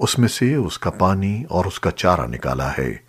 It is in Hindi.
उसमें से उसका पानी और उसका चारा निकाला है।